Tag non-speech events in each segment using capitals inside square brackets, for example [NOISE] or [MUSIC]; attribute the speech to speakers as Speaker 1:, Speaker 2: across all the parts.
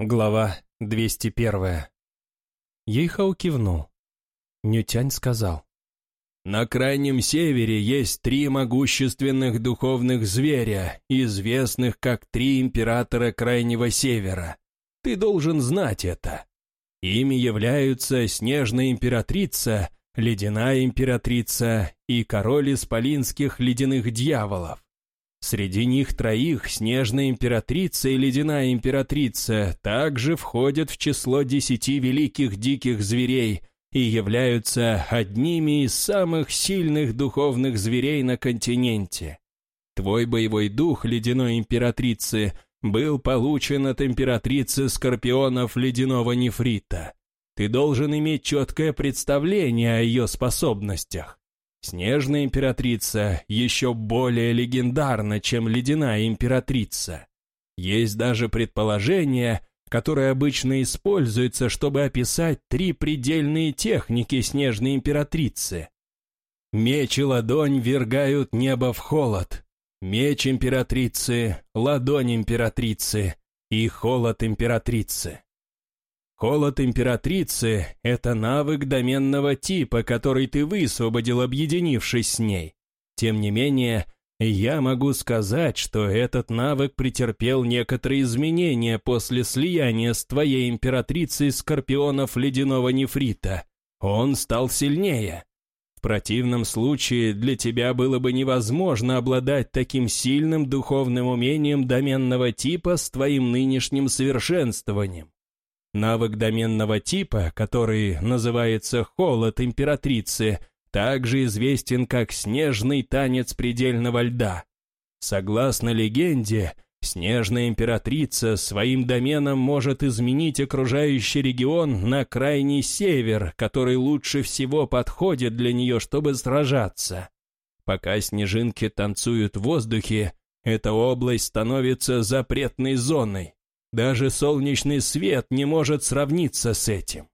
Speaker 1: Глава 201. Ейхау кивнул. Нютянь сказал.
Speaker 2: «На крайнем севере есть три могущественных духовных зверя, известных как три императора крайнего севера. Ты должен знать это. Ими являются Снежная императрица, Ледяная императрица и король исполинских ледяных дьяволов. Среди них троих Снежная императрица и Ледяная императрица также входят в число десяти великих диких зверей и являются одними из самых сильных духовных зверей на континенте. Твой боевой дух Ледяной императрицы был получен от императрицы скорпионов Ледяного нефрита. Ты должен иметь четкое представление о ее способностях. Снежная императрица еще более легендарна, чем ледяная императрица. Есть даже предположение, которое обычно используется, чтобы описать три предельные техники снежной императрицы. Меч и ладонь вергают небо в холод. Меч императрицы, ладонь императрицы и холод императрицы. Холод императрицы — это навык доменного типа, который ты высвободил, объединившись с ней. Тем не менее, я могу сказать, что этот навык претерпел некоторые изменения после слияния с твоей императрицей скорпионов ледяного нефрита. Он стал сильнее. В противном случае для тебя было бы невозможно обладать таким сильным духовным умением доменного типа с твоим нынешним совершенствованием. Навык доменного типа, который называется «Холод императрицы», также известен как «Снежный танец предельного льда». Согласно легенде, Снежная императрица своим доменом может изменить окружающий регион на крайний север, который лучше всего подходит для нее, чтобы сражаться. Пока снежинки танцуют в воздухе, эта область становится запретной зоной. Даже солнечный свет не может сравниться с этим.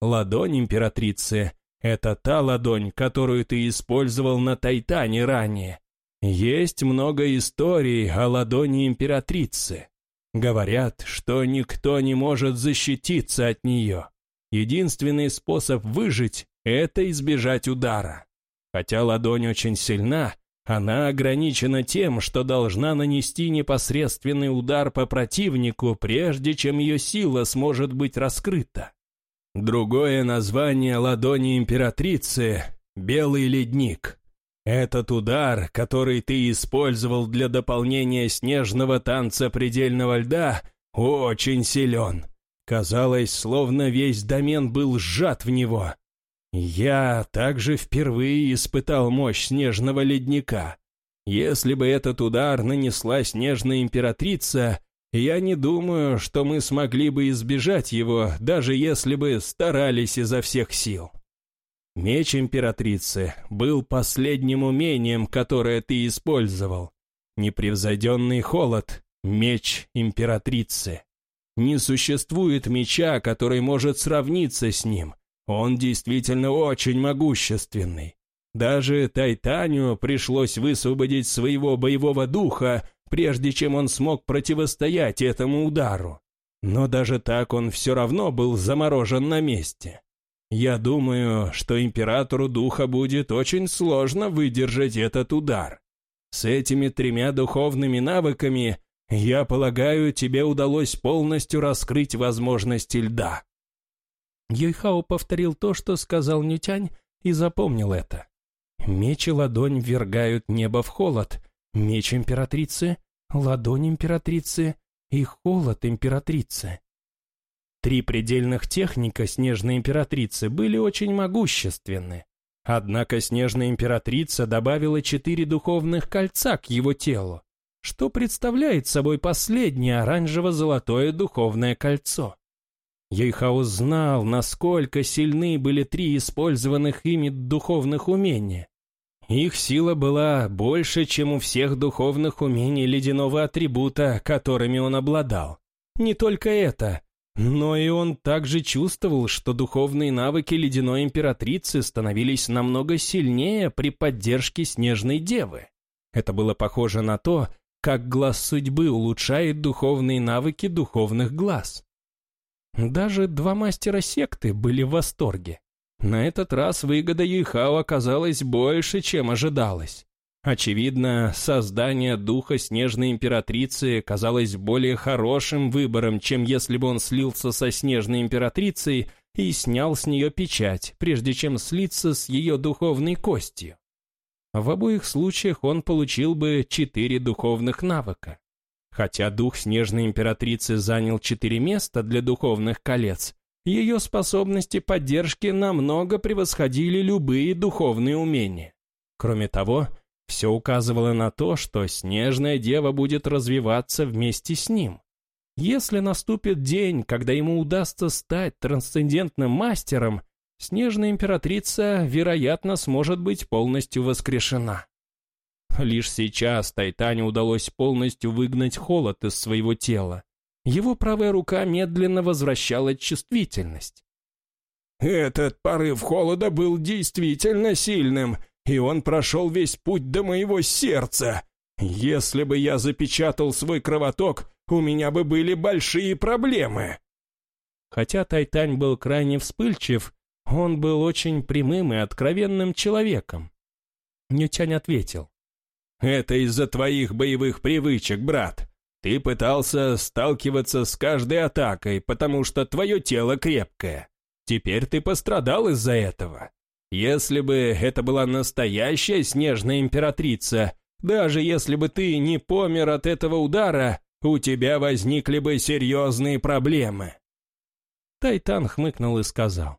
Speaker 2: Ладонь императрицы — это та ладонь, которую ты использовал на Тайтане ранее. Есть много историй о ладони императрицы. Говорят, что никто не может защититься от нее. Единственный способ выжить — это избежать удара. Хотя ладонь очень сильна, она ограничена тем, что должна нанести непосредственный удар по противнику, прежде чем ее сила сможет быть раскрыта. Другое название ладони императрицы — «Белый ледник». Этот удар, который ты использовал для дополнения снежного танца предельного льда, очень силен. Казалось, словно весь домен был сжат в него, я также впервые испытал мощь снежного ледника. Если бы этот удар нанесла снежная императрица, я не думаю, что мы смогли бы избежать его, даже если бы старались изо всех сил. Меч императрицы был последним умением, которое ты использовал. Непревзойденный холод — меч императрицы. Не существует меча, который может сравниться с ним. Он действительно очень могущественный. Даже Тайтанию пришлось высвободить своего боевого духа, прежде чем он смог противостоять этому удару. Но даже так он все равно был заморожен на месте. Я думаю, что императору духа будет очень сложно выдержать этот удар. С этими тремя духовными навыками, я полагаю, тебе удалось полностью раскрыть возможности льда.
Speaker 1: Юйхао повторил то, что сказал Нютянь, и запомнил это. Меч и ладонь ввергают небо в холод, меч императрицы, ладонь императрицы и холод императрицы. Три предельных техника снежной императрицы были очень могущественны. Однако снежная императрица добавила четыре духовных кольца к его телу, что представляет собой последнее оранжево-золотое духовное кольцо. Ейхаус знал, насколько сильны были три использованных ими духовных умения. Их сила была больше, чем у всех духовных умений ледяного атрибута, которыми он обладал. Не только это, но и он также чувствовал, что духовные навыки ледяной императрицы становились намного сильнее при поддержке снежной девы. Это было похоже на то, как глаз судьбы улучшает духовные навыки духовных глаз. Даже два мастера секты были в восторге. На этот раз выгода Юйхао оказалась больше, чем ожидалось. Очевидно, создание духа Снежной Императрицы казалось более хорошим выбором, чем если бы он слился со Снежной Императрицей и снял с нее печать, прежде чем слиться с ее духовной костью. В обоих случаях он получил бы четыре духовных навыка. Хотя дух Снежной Императрицы занял четыре места для духовных колец, ее способности поддержки намного превосходили любые духовные умения. Кроме того, все указывало на то, что Снежная Дева будет развиваться вместе с ним. Если наступит день, когда ему удастся стать трансцендентным мастером, Снежная Императрица, вероятно, сможет быть полностью воскрешена. Лишь сейчас Тайтане удалось полностью выгнать холод из своего тела. Его правая рука медленно возвращала чувствительность.
Speaker 2: «Этот порыв холода был действительно сильным», и он прошел весь путь до моего сердца. Если бы я запечатал свой кровоток, у меня бы были большие проблемы».
Speaker 1: Хотя Тайтань был крайне вспыльчив, он был очень прямым и откровенным человеком. Нютянь ответил.
Speaker 2: «Это из-за твоих боевых привычек, брат. Ты пытался сталкиваться с каждой атакой, потому что твое тело крепкое. Теперь ты пострадал из-за этого. Если бы это была настоящая снежная императрица, даже если бы ты не помер от этого удара, у тебя возникли бы серьезные проблемы».
Speaker 1: Тайтан хмыкнул и сказал.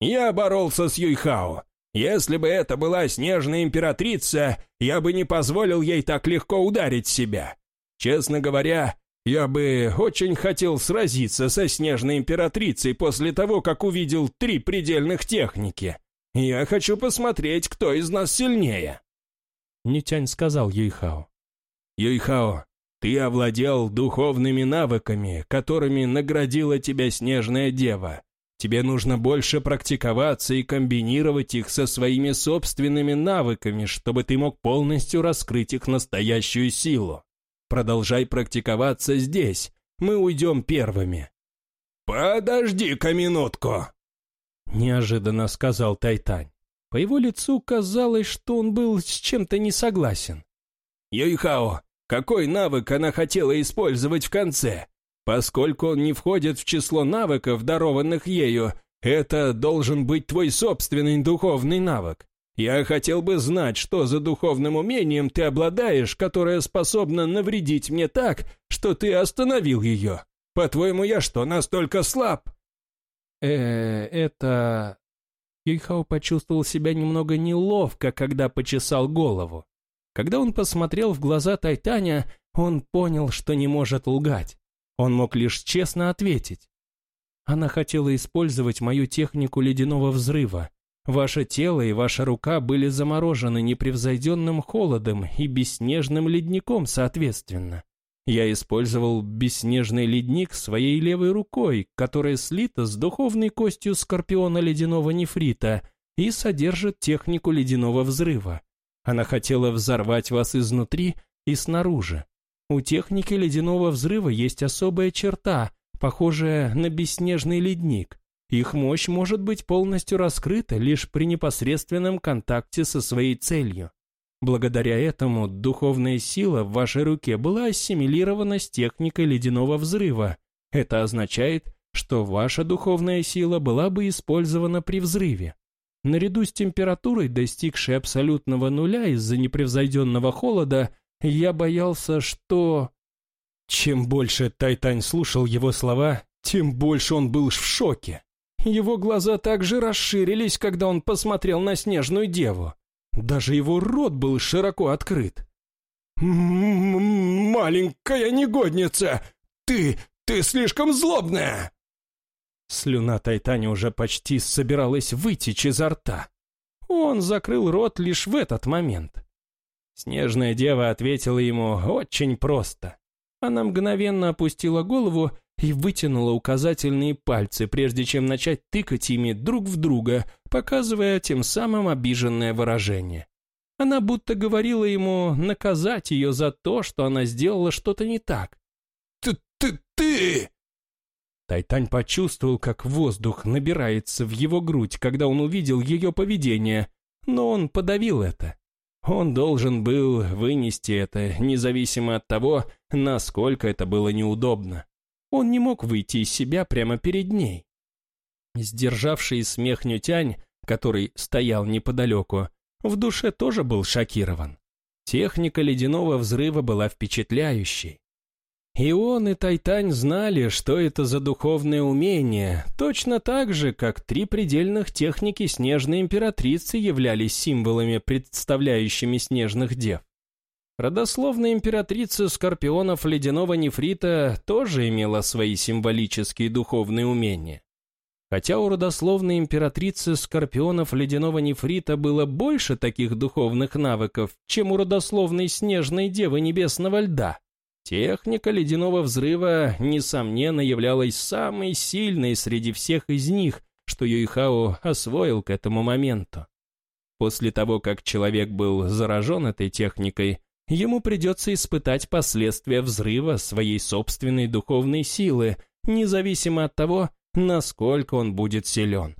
Speaker 2: «Я боролся с Юйхао. Если бы это была снежная императрица, я бы не позволил ей так легко ударить себя. Честно говоря, я бы очень хотел сразиться со снежной императрицей после того, как увидел три предельных техники. «Я хочу посмотреть, кто из нас сильнее!»
Speaker 1: Нитянь сказал Юйхао.
Speaker 2: «Юйхао, ты овладел духовными навыками, которыми наградила тебя Снежная Дева. Тебе нужно больше практиковаться и комбинировать их со своими собственными навыками, чтобы ты мог полностью раскрыть их настоящую силу. Продолжай практиковаться здесь, мы уйдем первыми». «Подожди-ка минутку!»
Speaker 1: неожиданно сказал Тайтань. По его лицу казалось, что он был с чем-то не согласен.
Speaker 2: «Юйхао, какой навык она хотела использовать в конце? Поскольку он не входит в число навыков, дарованных ею, это должен быть твой собственный духовный навык. Я хотел бы знать, что за духовным умением ты обладаешь, которое способно навредить мне так, что ты остановил ее. По-твоему, я что, настолько слаб?»
Speaker 1: э это...» Юйхао почувствовал себя немного неловко, когда почесал голову. Когда он посмотрел в глаза Тайтаня, он понял, что не может лгать. Он мог лишь честно ответить. «Она хотела использовать мою технику ледяного взрыва. Ваше тело и ваша рука были заморожены непревзойденным холодом и бесснежным ледником соответственно. Я использовал бесснежный ледник своей левой рукой, которая слита с духовной костью скорпиона ледяного нефрита и содержит технику ледяного взрыва. Она хотела взорвать вас изнутри и снаружи. У техники ледяного взрыва есть особая черта, похожая на бесснежный ледник. Их мощь может быть полностью раскрыта лишь при непосредственном контакте со своей целью. Благодаря этому духовная сила в вашей руке была ассимилирована с техникой ледяного взрыва. Это означает, что ваша духовная сила была бы использована при взрыве. Наряду с температурой, достигшей абсолютного нуля из-за непревзойденного холода, я боялся, что... Чем больше Тайтань слушал его слова, тем больше он был в шоке. Его глаза также расширились, когда он посмотрел на снежную деву. Даже его рот был широко открыт.
Speaker 2: «Маленькая негодница! Ты, ты слишком злобная!»
Speaker 1: Слюна Тайтани уже почти собиралась вытечь изо рта. Он закрыл рот лишь в этот момент. Снежная дева ответила ему очень просто. Она мгновенно опустила голову и вытянула указательные пальцы, прежде чем начать тыкать ими друг в друга, показывая тем самым обиженное выражение. Она будто говорила ему наказать ее за то, что она сделала что-то не так.
Speaker 2: «Ты, ты, ты!»
Speaker 1: Тайтань почувствовал, как воздух набирается в его грудь, когда он увидел ее поведение, но он подавил это. Он должен был вынести это, независимо от того, насколько это было неудобно. Он не мог выйти из себя прямо перед ней. Сдержавший смех Нютянь, который стоял неподалеку, в душе тоже был шокирован. Техника ледяного взрыва была впечатляющей. И он, и Тайтань знали, что это за духовное умение, точно так же, как три предельных техники Снежной Императрицы являлись символами, представляющими снежных дев. Родословная императрица Скорпионов Ледяного Нефрита тоже имела свои символические духовные умения. Хотя у родословной императрицы Скорпионов Ледяного Нефрита было больше таких духовных навыков, чем у родословной Снежной Девы Небесного Льда, Техника ледяного взрыва, несомненно, являлась самой сильной среди всех из них, что Юйхао освоил к этому моменту. После того, как человек был заражен этой техникой, ему придется испытать последствия взрыва своей собственной духовной силы, независимо от того, насколько он будет силен.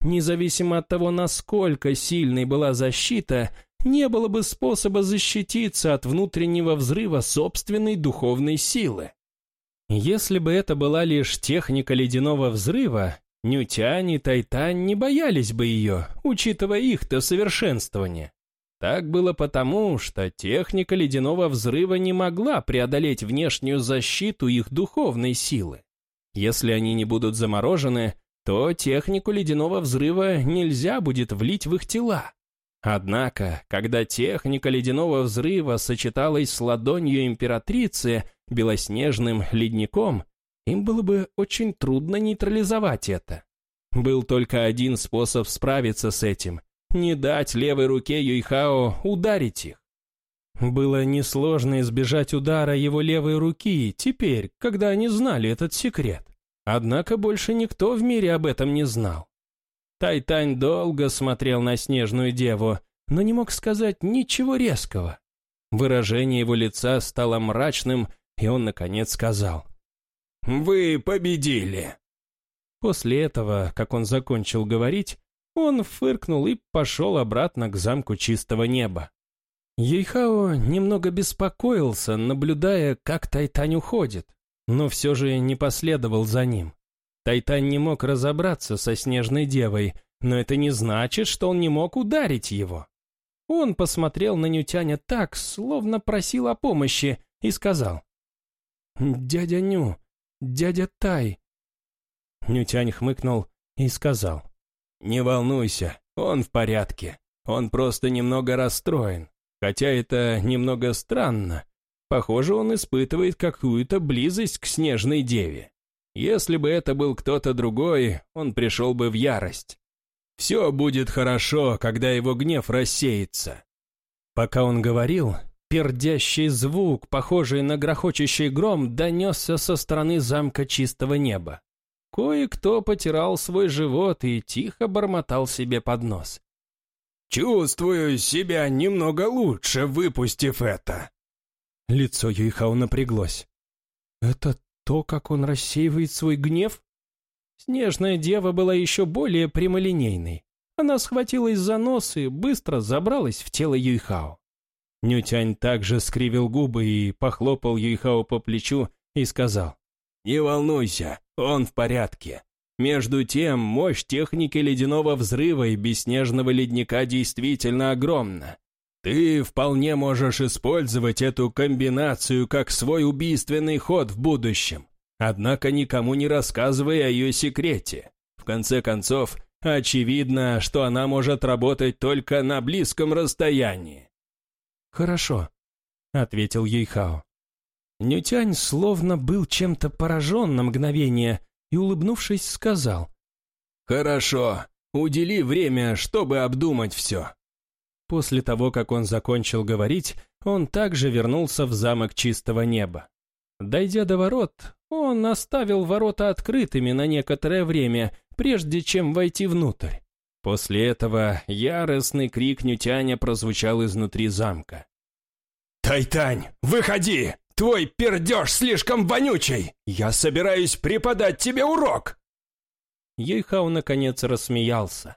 Speaker 1: Независимо от того, насколько сильной была защита, не было бы способа защититься от внутреннего взрыва собственной духовной силы. Если бы это была лишь техника ледяного взрыва, Нютянь и Тайтань не боялись бы ее, учитывая их-то совершенствование. Так было потому, что техника ледяного взрыва не могла преодолеть внешнюю защиту их духовной силы. Если они не будут заморожены, то технику ледяного взрыва нельзя будет влить в их тела. Однако, когда техника ледяного взрыва сочеталась с ладонью императрицы, белоснежным ледником, им было бы очень трудно нейтрализовать это. Был только один способ справиться с этим – не дать левой руке Юйхао ударить их. Было несложно избежать удара его левой руки теперь, когда они знали этот секрет. Однако больше никто в мире об этом не знал. Тайтань долго смотрел на снежную деву, но не мог сказать ничего резкого. Выражение его лица стало мрачным, и он, наконец, сказал.
Speaker 2: «Вы победили!»
Speaker 1: После этого, как он закончил говорить, он фыркнул и пошел обратно к замку чистого неба. Ейхао немного беспокоился, наблюдая, как Тайтань уходит, но все же не последовал за ним. Тайтань не мог разобраться со снежной девой, но это не значит, что он не мог ударить его. Он посмотрел на Нютяня так, словно просил о помощи, и сказал. «Дядя Ню, дядя Тай». Нютянь хмыкнул и сказал.
Speaker 2: «Не волнуйся, он в порядке. Он просто немного расстроен. Хотя это немного странно. Похоже, он испытывает какую-то близость к снежной деве. Если бы это был кто-то другой, он пришел бы в ярость. Все будет хорошо, когда его гнев рассеется.
Speaker 1: Пока он говорил, пердящий звук, похожий на грохочущий гром, донесся со стороны замка чистого неба. Кое-кто потирал свой живот и тихо бормотал себе под нос.
Speaker 2: «Чувствую себя немного лучше, выпустив это».
Speaker 1: Лицо Юйхау напряглось. «Это то, как он рассеивает свой гнев? Снежная дева была еще более прямолинейной. Она схватилась за нос и быстро забралась в тело Юйхао. Нютянь также скривил губы и похлопал Юйхао по плечу и сказал.
Speaker 2: «Не волнуйся, он в порядке. Между тем, мощь техники ледяного взрыва и бесснежного ледника действительно огромна. Ты вполне можешь использовать эту комбинацию как свой убийственный ход в будущем. Однако никому не рассказывай о ее секрете. В конце концов, очевидно, что она может работать только на близком расстоянии.
Speaker 1: «Хорошо», — ответил Юйхао. Нютянь словно был чем-то поражен на мгновение и, улыбнувшись, сказал.
Speaker 2: «Хорошо, удели время, чтобы обдумать все».
Speaker 1: После того, как он закончил говорить, он также вернулся в замок чистого неба. Дойдя до ворот, он оставил ворота открытыми на некоторое время, прежде чем войти внутрь. После этого яростный крик Нютяня прозвучал изнутри замка.
Speaker 2: «Тайтань, выходи! Твой пердеж слишком вонючий! Я собираюсь преподать тебе урок!»
Speaker 1: Юйхао наконец рассмеялся.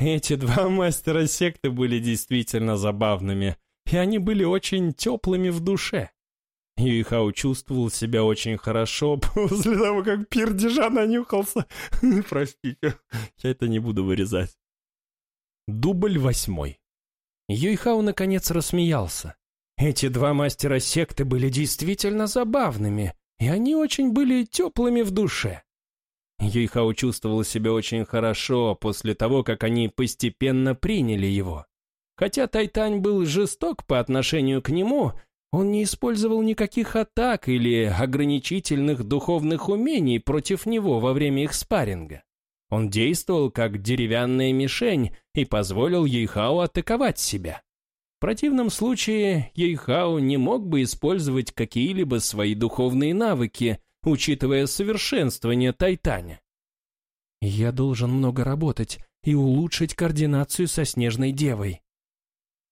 Speaker 1: Эти два мастера секты были действительно забавными, и они были очень теплыми в душе. Юйхао чувствовал себя очень хорошо [LAUGHS] после того, как пердежа нанюхался. [LAUGHS] Простите, я это не буду вырезать. Дубль восьмой. Юйхао наконец рассмеялся. Эти два мастера секты были действительно забавными, и они очень были теплыми в душе. Юйхао чувствовал себя очень хорошо после того, как они постепенно приняли его. Хотя Тайтань был жесток по отношению к нему, он не использовал никаких атак или ограничительных духовных умений против него во время их спарринга. Он действовал как деревянная мишень и позволил Юйхао атаковать себя. В противном случае Ейхао не мог бы использовать какие-либо свои духовные навыки, учитывая совершенствование Тайтаня. «Я должен много работать и улучшить координацию со Снежной Девой».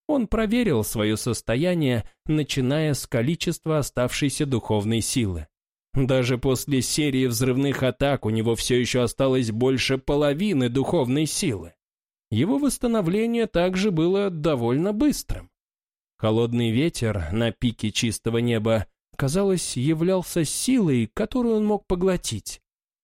Speaker 1: Он проверил свое состояние, начиная с количества оставшейся духовной силы. Даже после серии взрывных атак у него все еще осталось больше половины духовной силы. Его восстановление также было довольно быстрым. Холодный ветер на пике чистого неба, казалось, являлся силой, которую он мог поглотить.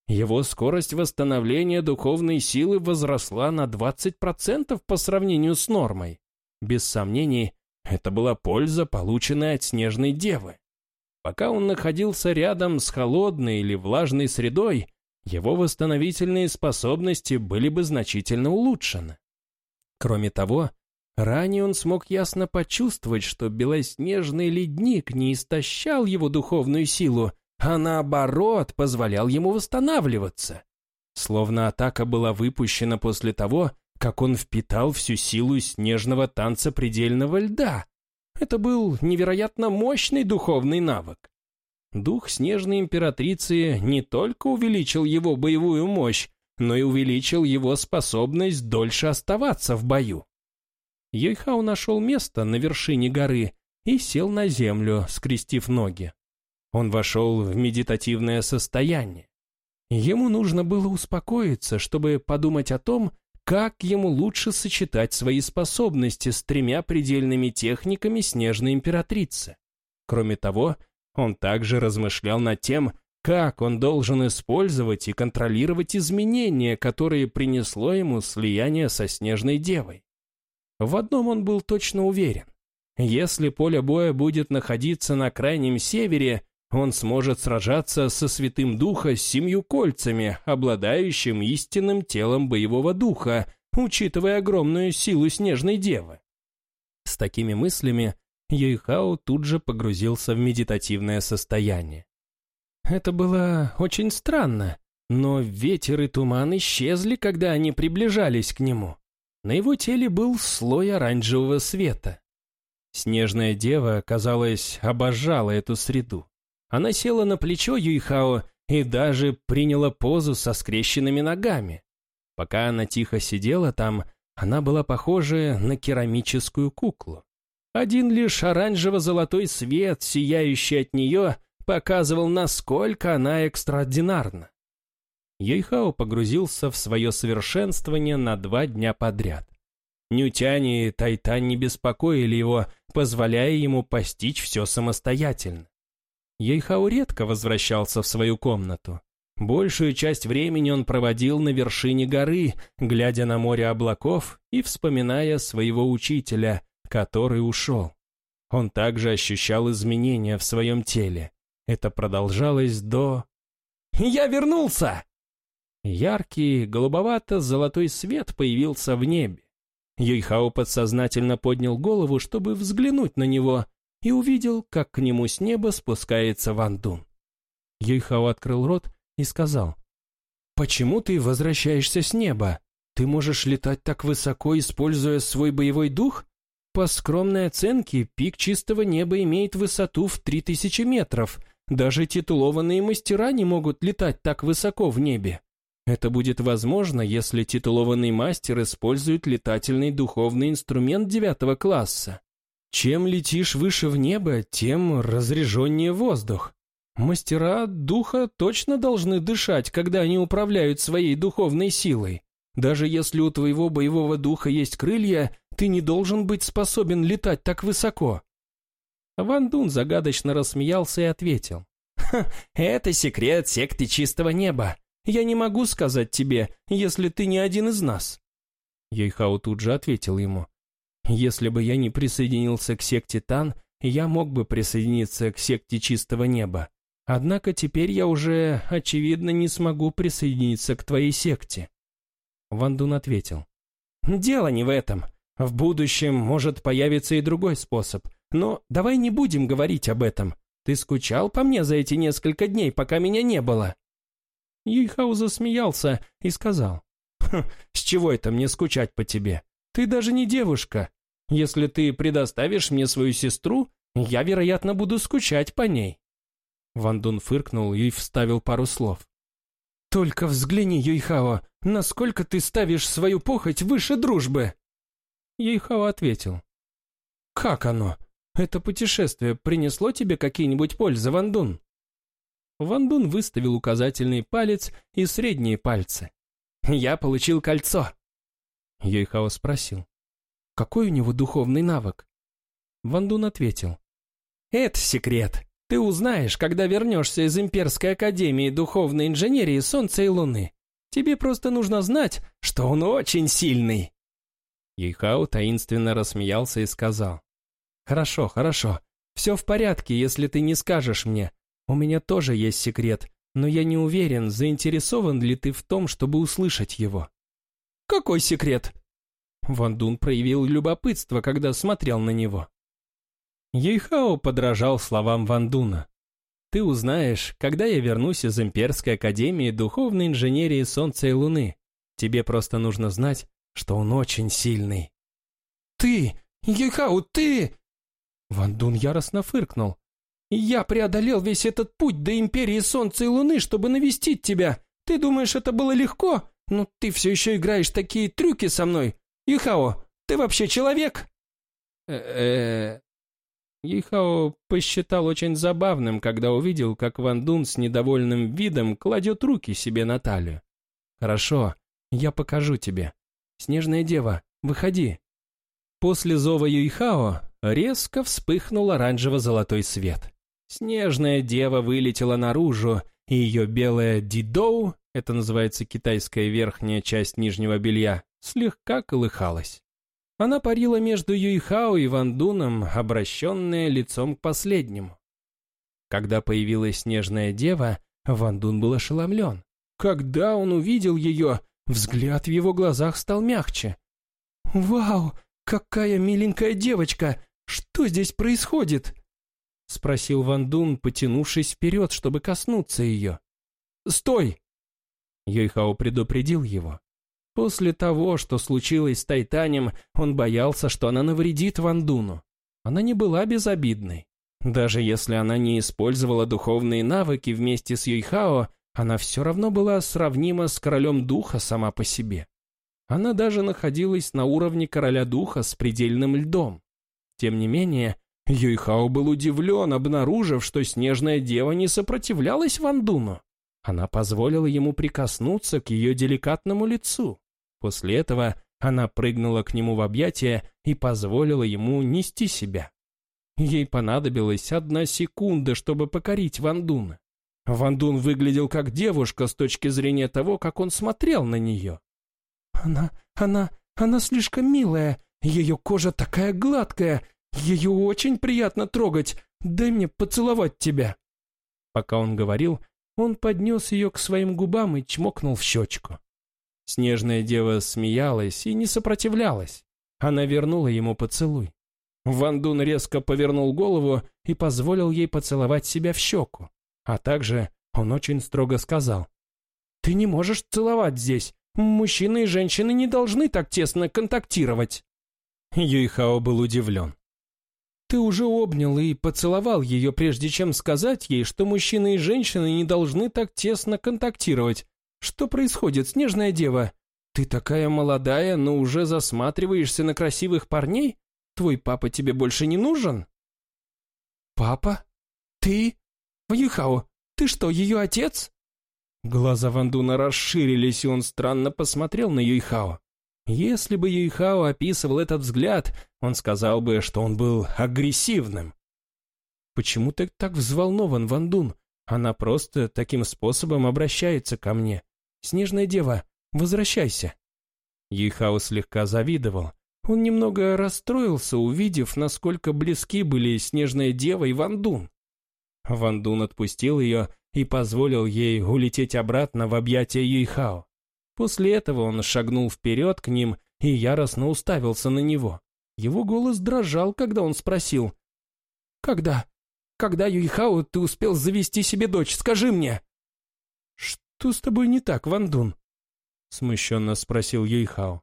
Speaker 1: Его скорость восстановления духовной силы возросла на 20% по сравнению с нормой. Без сомнений, это была польза, полученная от снежной девы. Пока он находился рядом с холодной или влажной средой, его восстановительные способности были бы значительно улучшены. Кроме того, ранее он смог ясно почувствовать, что белоснежный ледник не истощал его духовную силу, а наоборот позволял ему восстанавливаться. Словно атака была выпущена после того, как он впитал всю силу снежного танца предельного льда. Это был невероятно мощный духовный навык. Дух Снежной Императрицы не только увеличил его боевую мощь, но и увеличил его способность дольше оставаться в бою. Йойхау нашел место на вершине горы и сел на землю, скрестив ноги. Он вошел в медитативное состояние. Ему нужно было успокоиться, чтобы подумать о том, как ему лучше сочетать свои способности с тремя предельными техниками Снежной Императрицы. Кроме того, он также размышлял над тем, как он должен использовать и контролировать изменения, которые принесло ему слияние со Снежной Девой. В одном он был точно уверен. Если поле боя будет находиться на крайнем севере, он сможет сражаться со Святым Духа с семью кольцами, обладающим истинным телом боевого духа, учитывая огромную силу Снежной Девы. С такими мыслями Юйхао тут же погрузился в медитативное состояние. Это было очень странно, но ветер и туман исчезли, когда они приближались к нему. На его теле был слой оранжевого света. Снежная дева, казалось, обожала эту среду. Она села на плечо Юйхао и даже приняла позу со скрещенными ногами. Пока она тихо сидела там, она была похожа на керамическую куклу. Один лишь оранжево-золотой свет, сияющий от нее, показывал, насколько она экстраординарна. Йойхао погрузился в свое совершенствование на два дня подряд. Нютянь и Тайтань не беспокоили его, позволяя ему постичь все самостоятельно. Ейхау редко возвращался в свою комнату. Большую часть времени он проводил на вершине горы, глядя на море облаков и вспоминая своего учителя, который ушел. Он также ощущал изменения в своем теле. Это продолжалось до... «Я вернулся!» Яркий, голубовато-золотой свет появился в небе. Юйхао подсознательно поднял голову, чтобы взглянуть на него, и увидел, как к нему с неба спускается Ван Дун. Юйхао открыл рот и сказал, «Почему ты возвращаешься с неба? Ты можешь летать так высоко, используя свой боевой дух? По скромной оценке, пик чистого неба имеет высоту в 3000 метров. Даже титулованные мастера не могут летать так высоко в небе. Это будет возможно, если титулованный мастер использует летательный духовный инструмент девятого класса. Чем летишь выше в небо, тем разреженнее воздух. Мастера духа точно должны дышать, когда они управляют своей духовной силой. Даже если у твоего боевого духа есть крылья, ты не должен быть способен летать так высоко. Ван Дун загадочно рассмеялся и ответил. «Ха, это секрет секты чистого неба. Я не могу сказать тебе, если ты не один из нас». Ейхау тут же ответил ему. «Если бы я не присоединился к секте Тан, я мог бы присоединиться к секте чистого неба. Однако теперь я уже, очевидно, не смогу присоединиться к твоей секте». Ван Дун ответил. «Дело не в этом. В будущем может появиться и другой способ. Но давай не будем говорить об этом. Ты скучал по мне за эти несколько дней, пока меня не было?» Юйхау засмеялся и сказал. «Хм, «С чего это мне скучать по тебе? Ты даже не девушка. Если ты предоставишь мне свою сестру, я, вероятно, буду скучать по ней». Ван Дун фыркнул и вставил пару слов. «Только взгляни, Юйхао, насколько ты ставишь свою похоть выше дружбы!» Юйхао ответил. «Как оно? Это путешествие принесло тебе какие-нибудь пользы, Ван Дун?» Ван Дун выставил указательный палец и средние пальцы. «Я получил кольцо!» Юйхао спросил. «Какой у него духовный навык?» Ван Дун ответил. «Это секрет. Ты узнаешь, когда вернешься из Имперской Академии Духовной Инженерии Солнца и Луны. Тебе просто нужно знать, что он очень сильный». Юйхао таинственно рассмеялся и сказал. «Хорошо, хорошо. Все в порядке, если ты не скажешь мне. У меня тоже есть секрет, но я не уверен, заинтересован ли ты в том, чтобы услышать его». «Какой секрет?» Ван Дун проявил любопытство, когда смотрел на него. Ейхао подражал словам Ван Дуна. «Ты узнаешь, когда я вернусь из Имперской Академии Духовной Инженерии Солнца и Луны. Тебе просто нужно знать, что он очень сильный». «Ты! Ейхао, ты!» Ван Дун яростно фыркнул. Я преодолел весь этот путь до Империи Солнца и Луны, чтобы навестить тебя. Ты думаешь, это было легко? Но ты все еще играешь такие трюки со мной. Ихао, ты вообще человек?»
Speaker 2: э Ихао посчитал очень забавным, когда увидел, как Ван Дун с недовольным видом кладет руки себе на талию.
Speaker 1: «Хорошо, я покажу тебе. Снежная дева, выходи». После зова Юйхао резко вспыхнул оранжево-золотой свет. Снежная дева вылетела наружу, и ее белая дидоу, это называется китайская верхняя часть нижнего белья, слегка колыхалась. Она парила между Юйхао и Вандуном, обращенная лицом к последнему. Когда появилась снежная дева, Вандун был ошеломлен. Когда он увидел ее, взгляд в его глазах стал мягче. «Вау, какая миленькая девочка! Что здесь происходит?» — спросил Ван Дун, потянувшись вперед, чтобы коснуться ее. «Стой!» Йойхао предупредил его. После того, что случилось с Тайтанем, он боялся, что она навредит Ван Дуну. Она не была безобидной. Даже если она не использовала духовные навыки вместе с Йойхао, она все равно была сравнима с королем духа сама по себе. Она даже находилась на уровне короля духа с предельным льдом. Тем не менее, Юйхао был удивлен, обнаружив, что снежная дева не сопротивлялась Вандуну. Она позволила ему прикоснуться к ее деликатному лицу. После этого она прыгнула к нему в объятия и позволила ему нести себя. Ей понадобилась одна секунда, чтобы покорить Вандуна. Вандун выглядел как девушка с точки зрения того, как он смотрел на нее. «Она, она, она слишком милая, ее кожа такая гладкая, ее очень приятно трогать. Дай мне поцеловать тебя». Пока он говорил, он поднес ее к своим губам и чмокнул в щечку. Снежная дева смеялась и не сопротивлялась. Она вернула ему поцелуй. Ван Дун резко повернул голову и позволил ей поцеловать себя в щеку. А также он очень строго сказал, «Ты не можешь целовать здесь. Мужчины и женщины не должны так тесно контактировать». Юйхао был удивлен. Ты уже обнял и поцеловал ее, прежде чем сказать ей, что мужчины и женщины не должны так тесно контактировать. Что происходит, снежная дева? Ты такая молодая, но уже засматриваешься на красивых парней? Твой папа тебе больше не нужен?» «Папа? Ты? Вьюхао, ты что, ее отец?» Глаза Вандуна расширились, и он странно посмотрел на Юйхао. Если бы Юйхао описывал этот взгляд, он сказал бы, что он был агрессивным. «Почему ты так взволнован, Вандун? Она просто таким способом обращается ко мне. Снежная дева, возвращайся». Юйхао слегка завидовал. Он немного расстроился, увидев, насколько близки были Снежная Дева и Вандун. Вандун отпустил ее и позволил ей улететь обратно в объятия Юйхао. После этого он шагнул вперед к ним и яростно уставился на него. Его голос дрожал, когда он спросил. «Когда? Когда, Юйхао, ты успел завести себе дочь? Скажи мне!» «Что с тобой не так, Вандун?» Смущенно спросил Юйхао.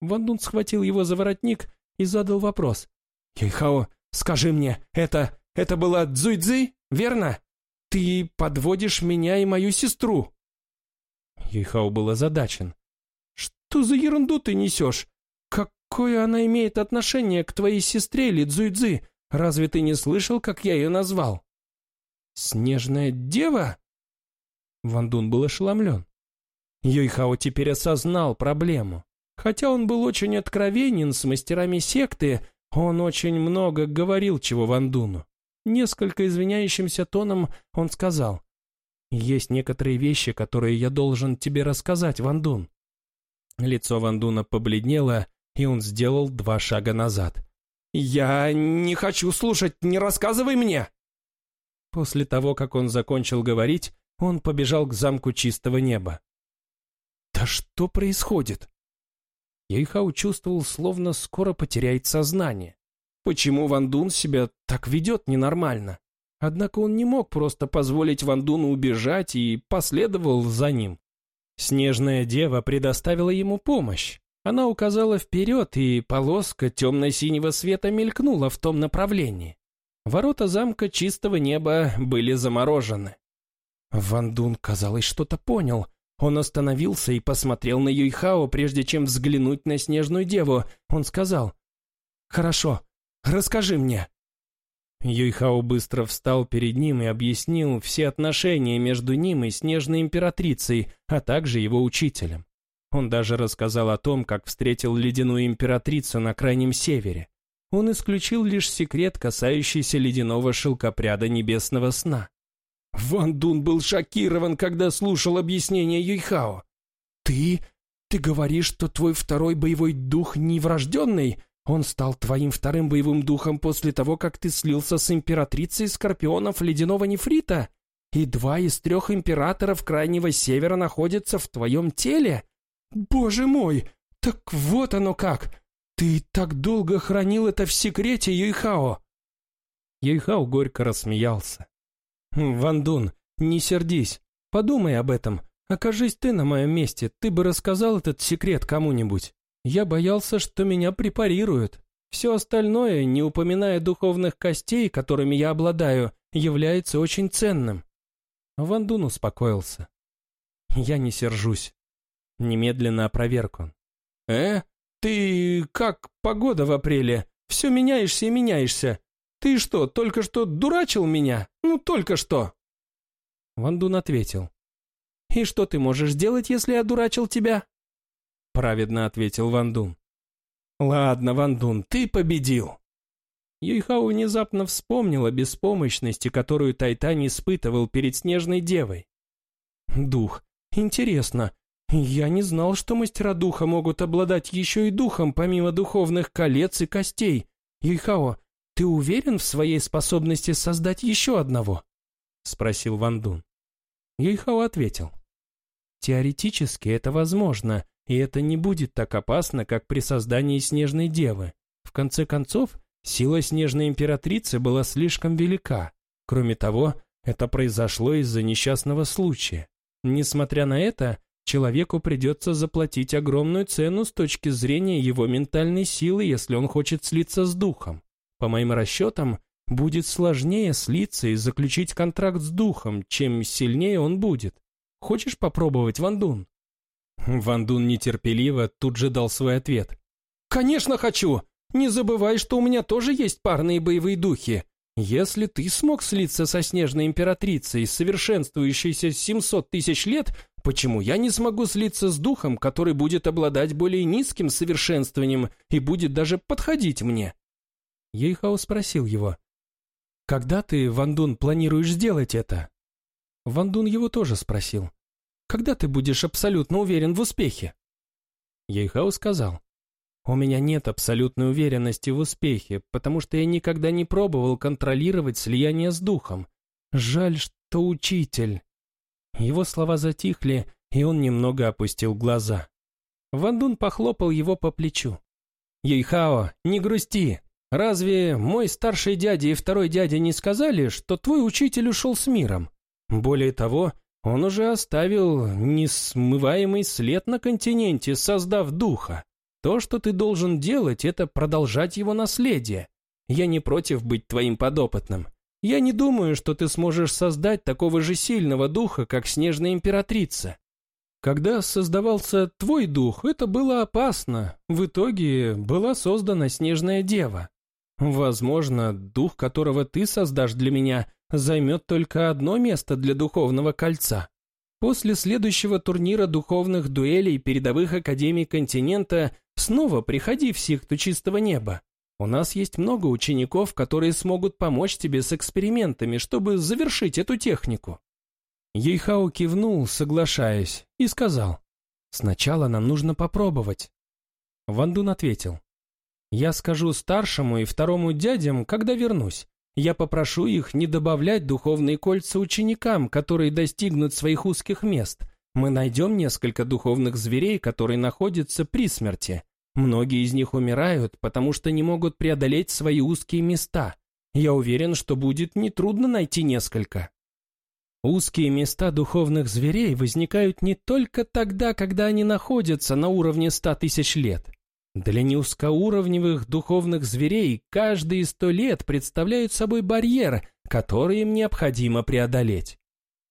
Speaker 1: Ван схватил его за воротник и задал вопрос. «Юйхао, скажи мне, это... это была Цзуйцзы, верно? Ты подводишь меня и мою сестру!» Юйхао был озадачен. «Что за ерунду ты несешь? Какое она имеет отношение к твоей сестре или Цзуйцзы? Разве ты не слышал, как я ее назвал?» «Снежная дева?» Вандун был ошеломлен. Юйхао теперь осознал проблему. Хотя он был очень откровенен с мастерами секты, он очень много говорил чего Вандуну. Несколько извиняющимся тоном он сказал, «Есть некоторые вещи, которые я должен тебе рассказать, Вандун». Лицо Вандуна побледнело, и он сделал два шага назад. «Я не хочу слушать, не рассказывай мне!» После того, как он закончил говорить, он побежал к замку чистого неба. «Да что происходит?» Ейхау чувствовал, словно скоро потеряет сознание. Почему Ван Дун себя так ведет ненормально? Однако он не мог просто позволить Ван Дуну убежать и последовал за ним. Снежная дева предоставила ему помощь. Она указала вперед, и полоска темно-синего света мелькнула в том направлении. Ворота замка чистого неба были заморожены. Ван Дун, казалось, что-то понял. Он остановился и посмотрел на Юйхао, прежде чем взглянуть на снежную деву. Он сказал, «Хорошо, расскажи мне». Юйхао быстро встал перед ним и объяснил все отношения между ним и снежной императрицей, а также его учителем. Он даже рассказал о том, как встретил ледяную императрицу на крайнем севере. Он исключил лишь секрет, касающийся ледяного шелкопряда небесного сна. Ван Дун был шокирован, когда слушал объяснение Юйхао. «Ты? Ты говоришь, что твой второй боевой дух не врожденный? Он стал твоим вторым боевым духом после того, как ты слился с императрицей скорпионов ледяного нефрита? И два из трех императоров Крайнего Севера находятся в твоем теле? Боже мой! Так вот оно как! Ты так долго хранил это в секрете, Юйхао!» Юйхао горько рассмеялся. «Ван Дун, не сердись. Подумай об этом. Окажись ты на моем месте, ты бы рассказал этот секрет кому-нибудь. Я боялся, что меня препарируют. Все остальное, не упоминая духовных костей, которыми я обладаю, является очень ценным». Ван Дун успокоился. «Я не сержусь». Немедленно опроверг он. «Э? Ты как погода в апреле? Все меняешься и меняешься. «Ты что, только что дурачил меня? Ну, только что!» Вандун ответил. «И что ты можешь сделать, если я дурачил тебя?» Праведно ответил Вандун. «Ладно, Вандун, ты победил!» Юйхао внезапно вспомнил о беспомощности, которую Тайтань испытывал перед Снежной Девой. «Дух. Интересно. Я не знал, что мастера духа могут обладать еще и духом, помимо духовных колец и костей. Юйхао, «Ты уверен в своей способности создать еще одного?» — спросил Ван Дун. Юйхао ответил. «Теоретически это возможно, и это не будет так опасно, как при создании Снежной Девы. В конце концов, сила Снежной Императрицы была слишком велика. Кроме того, это произошло из-за несчастного случая. Несмотря на это, человеку придется заплатить огромную цену с точки зрения его ментальной силы, если он хочет слиться с духом. По моим расчетам, будет сложнее слиться и заключить контракт с духом, чем сильнее он будет. Хочешь попробовать, Вандун?»
Speaker 2: Вандун нетерпеливо тут же дал свой ответ.
Speaker 1: «Конечно хочу! Не забывай, что у меня тоже есть парные боевые духи. Если ты смог слиться со Снежной Императрицей, совершенствующейся 700 тысяч лет, почему я не смогу слиться с духом, который будет обладать более низким совершенствованием и будет даже подходить мне?» Ейхао спросил его. «Когда ты, Вандун, планируешь сделать это?» Вандун его тоже спросил. «Когда ты будешь абсолютно уверен в успехе?» Ейхао сказал. У меня нет абсолютной уверенности в успехе, потому что я никогда не пробовал контролировать слияние с духом. Жаль, что учитель. Его слова затихли, и он немного опустил глаза. Вандун похлопал его по плечу. «Ейхао, не грусти. Разве мой старший дядя и второй дядя не сказали, что твой учитель ушел с миром? Более того, он уже оставил несмываемый след на континенте, создав духа. То, что ты должен делать, это продолжать его наследие. Я не против быть твоим подопытным. Я не думаю, что ты сможешь создать такого же сильного духа, как Снежная Императрица. Когда создавался твой дух, это было опасно. В итоге была создана Снежная Дева. Возможно, дух, которого ты создашь для меня, займет только одно место для духовного кольца. После следующего турнира духовных дуэлей передовых академий континента снова приходи в секту чистого неба. У нас есть много учеников, которые смогут помочь тебе с экспериментами, чтобы завершить эту технику». Ейхао кивнул, соглашаясь, и сказал, «Сначала нам нужно попробовать». Вандун ответил, «Я скажу старшему и второму дядям, когда вернусь. Я попрошу их не добавлять духовные кольца ученикам, которые достигнут своих узких мест. Мы найдем несколько духовных зверей, которые находятся при смерти. Многие из них умирают, потому что не могут преодолеть свои узкие места. Я уверен, что будет нетрудно найти несколько. Узкие места духовных зверей возникают не только тогда, когда они находятся на уровне ста тысяч лет. Для неузкоуровневых духовных зверей каждые сто лет представляют собой барьер, который им необходимо преодолеть.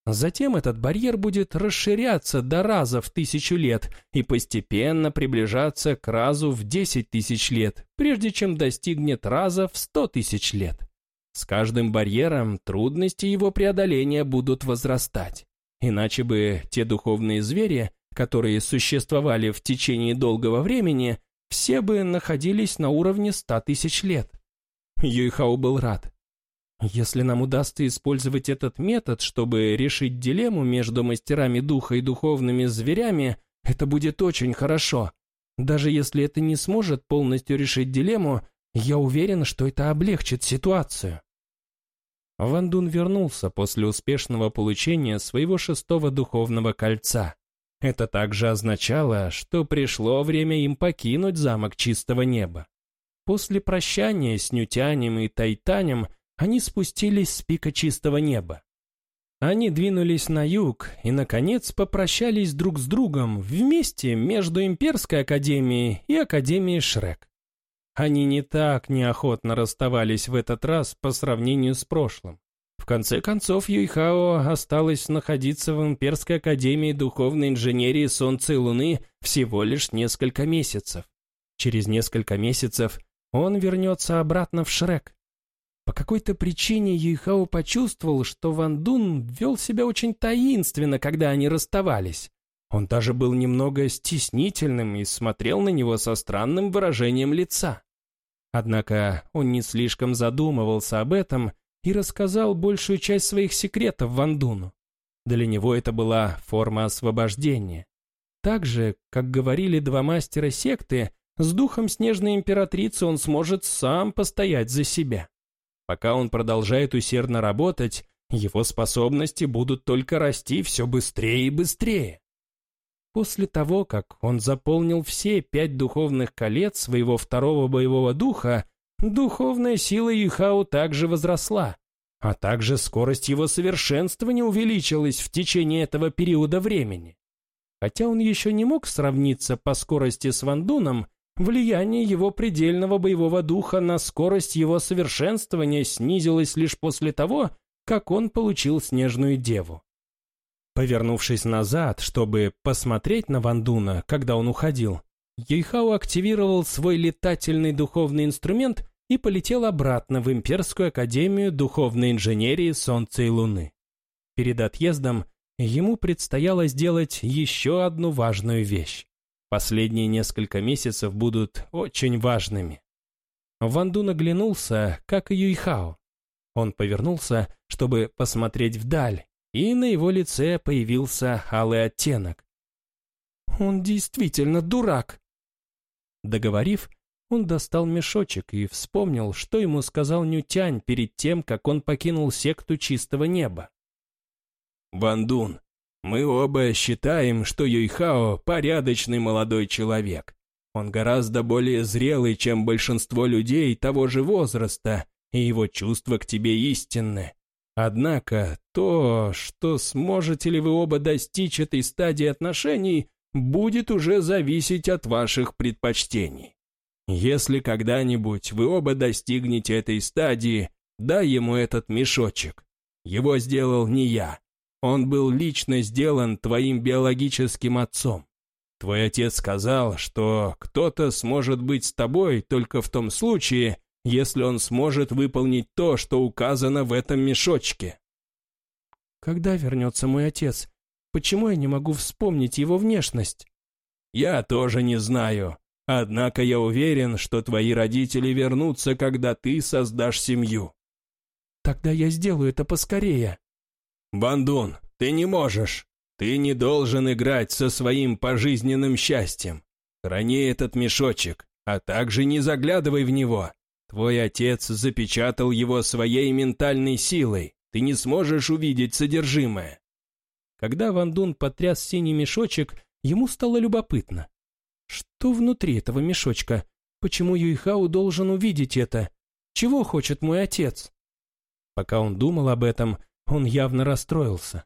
Speaker 1: Затем этот барьер будет расширяться до раза в тысячу лет и постепенно приближаться к разу в десять тысяч лет, прежде чем достигнет раза в сто тысяч лет. С каждым барьером трудности его преодоления будут возрастать. Иначе бы те духовные звери, которые существовали в течение долгого времени, все бы находились на уровне ста тысяч лет. Юйхао был рад. Если нам удастся использовать этот метод, чтобы решить дилемму между мастерами духа и духовными зверями, это будет очень хорошо. Даже если это не сможет полностью решить дилемму, я уверен, что это облегчит ситуацию. Ван Дун вернулся после успешного получения своего шестого духовного кольца. Это также означало, что пришло время им покинуть замок чистого неба. После прощания с Нютянем и Тайтанем они спустились с пика чистого неба. Они двинулись на юг и, наконец, попрощались друг с другом вместе между Имперской Академией и Академией Шрек. Они не так неохотно расставались в этот раз по сравнению с прошлым. В конце концов, Юйхао осталось находиться в Имперской Академии Духовной Инженерии Солнца и Луны всего лишь несколько месяцев. Через несколько месяцев он вернется обратно в Шрек. По какой-то причине Юйхао почувствовал, что Ван Дун вел себя очень таинственно, когда они расставались. Он даже был немного стеснительным и смотрел на него со странным выражением лица. Однако он не слишком задумывался об этом и рассказал большую часть своих секретов Вандуну. Для него это была форма освобождения. Так же, как говорили два мастера секты, с духом Снежной Императрицы он сможет сам постоять за себя. Пока он продолжает усердно работать, его способности будут только расти все быстрее и быстрее. После того, как он заполнил все пять духовных колец своего второго боевого духа, Духовная сила Ихао также возросла, а также скорость его совершенствования увеличилась в течение этого периода времени. Хотя он еще не мог сравниться по скорости с Вандуном, влияние его предельного боевого духа на скорость его совершенствования снизилось лишь после того, как он получил Снежную Деву. Повернувшись назад, чтобы посмотреть на Вандуна, когда он уходил, Юйхао активировал свой летательный духовный инструмент и полетел обратно в Имперскую Академию Духовной Инженерии Солнца и Луны. Перед отъездом ему предстояло сделать еще одну важную вещь. Последние несколько месяцев будут очень важными. Вандун оглянулся, как и Юйхао. Он повернулся, чтобы посмотреть вдаль, и на его лице появился алый оттенок. «Он действительно дурак!» Договорив, он достал мешочек и вспомнил, что ему сказал Нютянь перед тем, как он покинул секту чистого неба.
Speaker 2: «Вандун, мы оба считаем, что Юйхао – порядочный молодой человек. Он гораздо более зрелый, чем большинство людей того же возраста, и его чувства к тебе истинны. Однако то, что сможете ли вы оба достичь этой стадии отношений, будет уже зависеть от ваших предпочтений. Если когда-нибудь вы оба достигнете этой стадии, дай ему этот мешочек. Его сделал не я. Он был лично сделан твоим биологическим отцом. Твой отец сказал, что кто-то сможет быть с тобой только в том случае, если он сможет выполнить то, что указано в этом мешочке.
Speaker 1: Когда вернется мой отец? Почему я не могу вспомнить его внешность?
Speaker 2: Я тоже не знаю. Однако я уверен, что твои родители вернутся, когда ты создашь семью.
Speaker 1: Тогда я сделаю это поскорее.
Speaker 2: Бандун, ты не можешь. Ты не должен играть со своим пожизненным счастьем. Храни этот мешочек, а также не заглядывай в него. Твой отец запечатал его своей ментальной силой. Ты не сможешь увидеть содержимое.
Speaker 1: Когда Ван Дун потряс синий мешочек, ему стало любопытно. Что внутри этого мешочка? Почему Юйхау должен увидеть это? Чего хочет мой отец? Пока он думал об этом, он явно расстроился.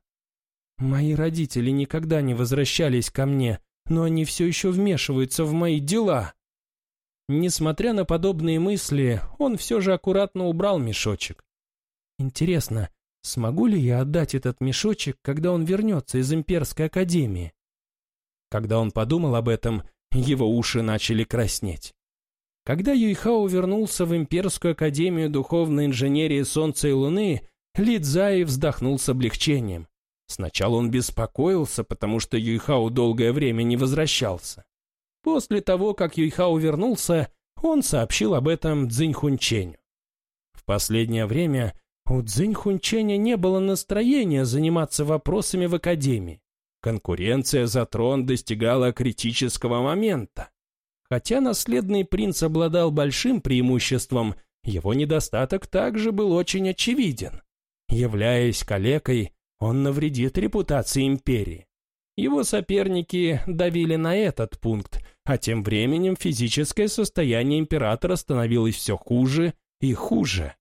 Speaker 1: Мои родители никогда не возвращались ко мне, но они все еще вмешиваются в мои дела. Несмотря на подобные мысли, он все же аккуратно убрал мешочек. Интересно, смогу ли я отдать этот мешочек, когда он вернется из Имперской Академии? Когда он подумал об этом, его уши начали краснеть. Когда Юйхао вернулся в Имперскую Академию Духовной Инженерии Солнца и Луны, Лидзай вздохнул с облегчением. Сначала он беспокоился, потому что Юйхао долгое время не возвращался. После того, как Юйхао вернулся, он сообщил об этом Цзиньхунченю. В последнее время у Цзиньхунченя не было настроения заниматься вопросами в академии. Конкуренция за трон достигала критического момента. Хотя наследный принц обладал большим преимуществом, его недостаток также был очень очевиден. Являясь калекой, он навредит репутации империи. Его соперники давили на этот пункт, а тем временем физическое состояние императора становилось все хуже и хуже.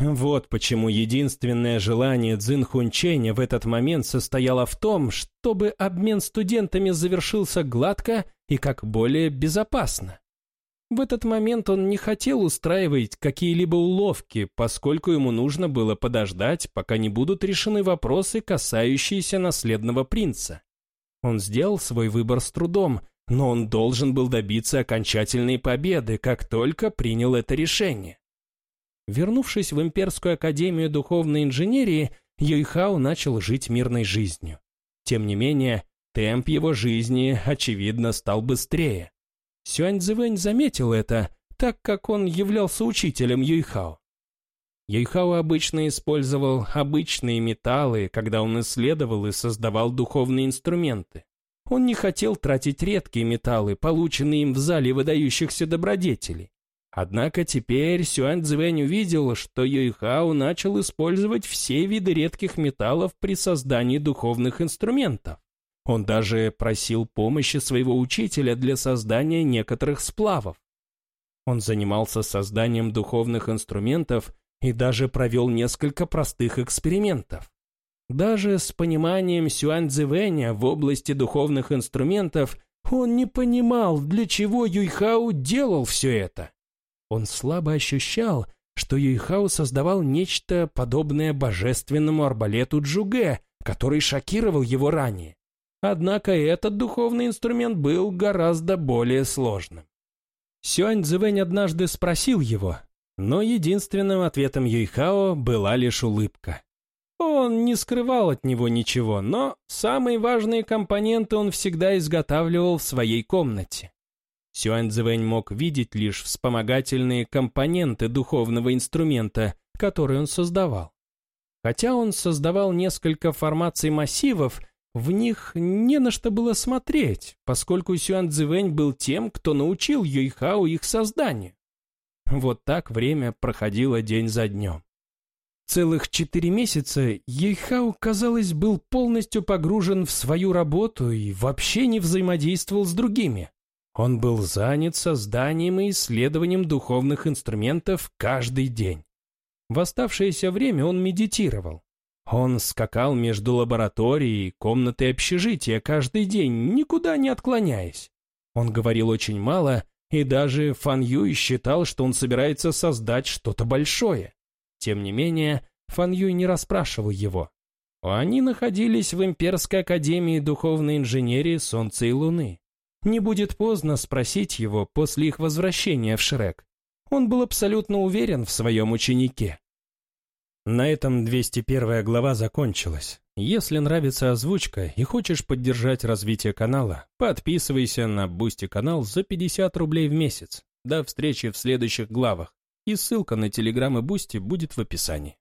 Speaker 1: Вот почему единственное желание Цзин Хунченя в этот момент состояло в том, чтобы обмен студентами завершился гладко и как более безопасно. В этот момент он не хотел устраивать какие-либо уловки, поскольку ему нужно было подождать, пока не будут решены вопросы, касающиеся наследного принца. Он сделал свой выбор с трудом, но он должен был добиться окончательной победы, как только принял это решение. Вернувшись в Имперскую Академию Духовной Инженерии, Юйхао начал жить мирной жизнью. Тем не менее, темп его жизни, очевидно, стал быстрее. Сюань Цзэвэнь заметил это, так как он являлся учителем Юйхао. Юйхао обычно использовал обычные металлы, когда он исследовал и создавал духовные инструменты. Он не хотел тратить редкие металлы, полученные им в зале выдающихся добродетелей. Однако теперь Сюань Цзэвэнь увидел, что Юйхао начал использовать все виды редких металлов при создании духовных инструментов. Он даже просил помощи своего учителя для создания некоторых сплавов. Он занимался созданием духовных инструментов и даже провел несколько простых экспериментов. Даже с пониманием Сюань Цзэвэня в области духовных инструментов он не понимал, для чего Юйхао делал все это. Он слабо ощущал, что Юйхао создавал нечто подобное божественному арбалету Джуге, который шокировал его ранее. Однако этот духовный инструмент был гораздо более сложным. Сюань Цзэвэнь однажды спросил его, но единственным ответом Юйхао была лишь улыбка. Он не скрывал от него ничего, но самые важные компоненты он всегда изготавливал в своей комнате. Сюань Цзэвэнь мог видеть лишь вспомогательные компоненты духовного инструмента, который он создавал. Хотя он создавал несколько формаций массивов, в них не на что было смотреть, поскольку Сюан Цзэвэнь был тем, кто научил Юйхао их созданию. Вот так время проходило день за днем. Целых четыре месяца Юйхао, казалось, был полностью погружен в свою работу и вообще не взаимодействовал с другими. Он был занят созданием и исследованием духовных инструментов каждый день. В оставшееся время он медитировал. Он скакал между лабораторией и комнатой общежития каждый день, никуда не отклоняясь. Он говорил очень мало, и даже Фан Юй считал, что он собирается создать что-то большое. Тем не менее, Фан Юй не расспрашивал его. Они находились в Имперской Академии Духовной Инженерии Солнца и Луны. Не будет поздно спросить его после их возвращения в Шрек. Он был абсолютно уверен в своем ученике. На этом 201 глава закончилась. Если нравится озвучка и хочешь поддержать развитие канала, подписывайся на Бусти канал за 50 рублей в месяц. До встречи в следующих главах. И ссылка на Телеграм и Бусти будет в описании.